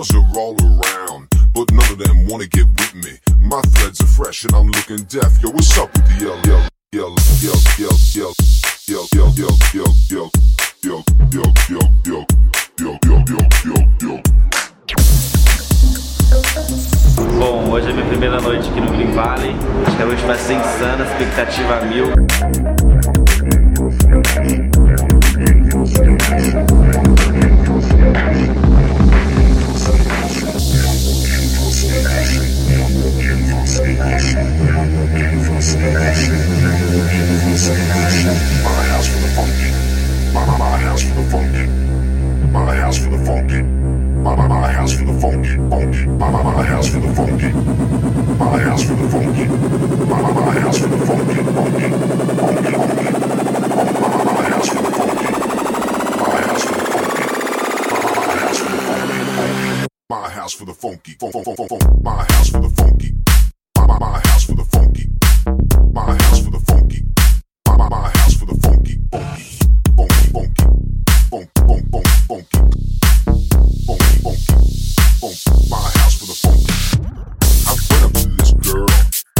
are all around, but none of them wanna get with me. My threads are fresh and I'm looking deaf. Yo, what's up with the yell, yell, yell, yell, yell, yell, yell, yell, yell, yell, yell, yell, yell, yell, yell, yell, yell, yell, yell. Bom, hoje é minha primeira noite aqui no Green Valley. Acho que a noite vai ser insana, expectativa mil. House for the funky. My, my, my house for the funky. My house for the funky. My, my, my house for the funky. Funky. My, my, my house for the funky. My house for the funky. My, my, my house for the funky. Funky. Funky. My, my, my house for the funky. My house for the funky. My, my, my house for the funky. Funky. Fun, fun, fun, fun, fun. My house for the funky. My, my, my house for the funky. My house for the funky. Funky. My house funky. I went up to this girl,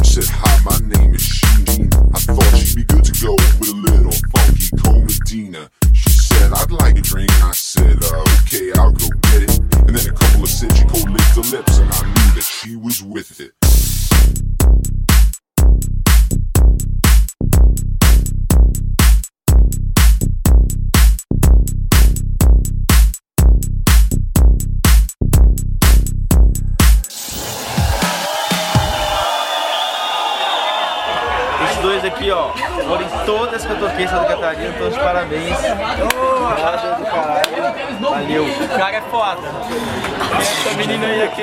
said hi, my name is Sheen. I thought she'd be good to go with a little funky Cold Medina. She said I'd like a drink, I said uh, okay, I'll go get it. And then a couple of sips, she cold licked her lips, and I knew that she was with it. Dois aqui, ó, foram em todas que eu toquei em Santa Catarina, todos de parabéns. Do caralho. Valeu. O cara é foda. Essa menina aí aqui.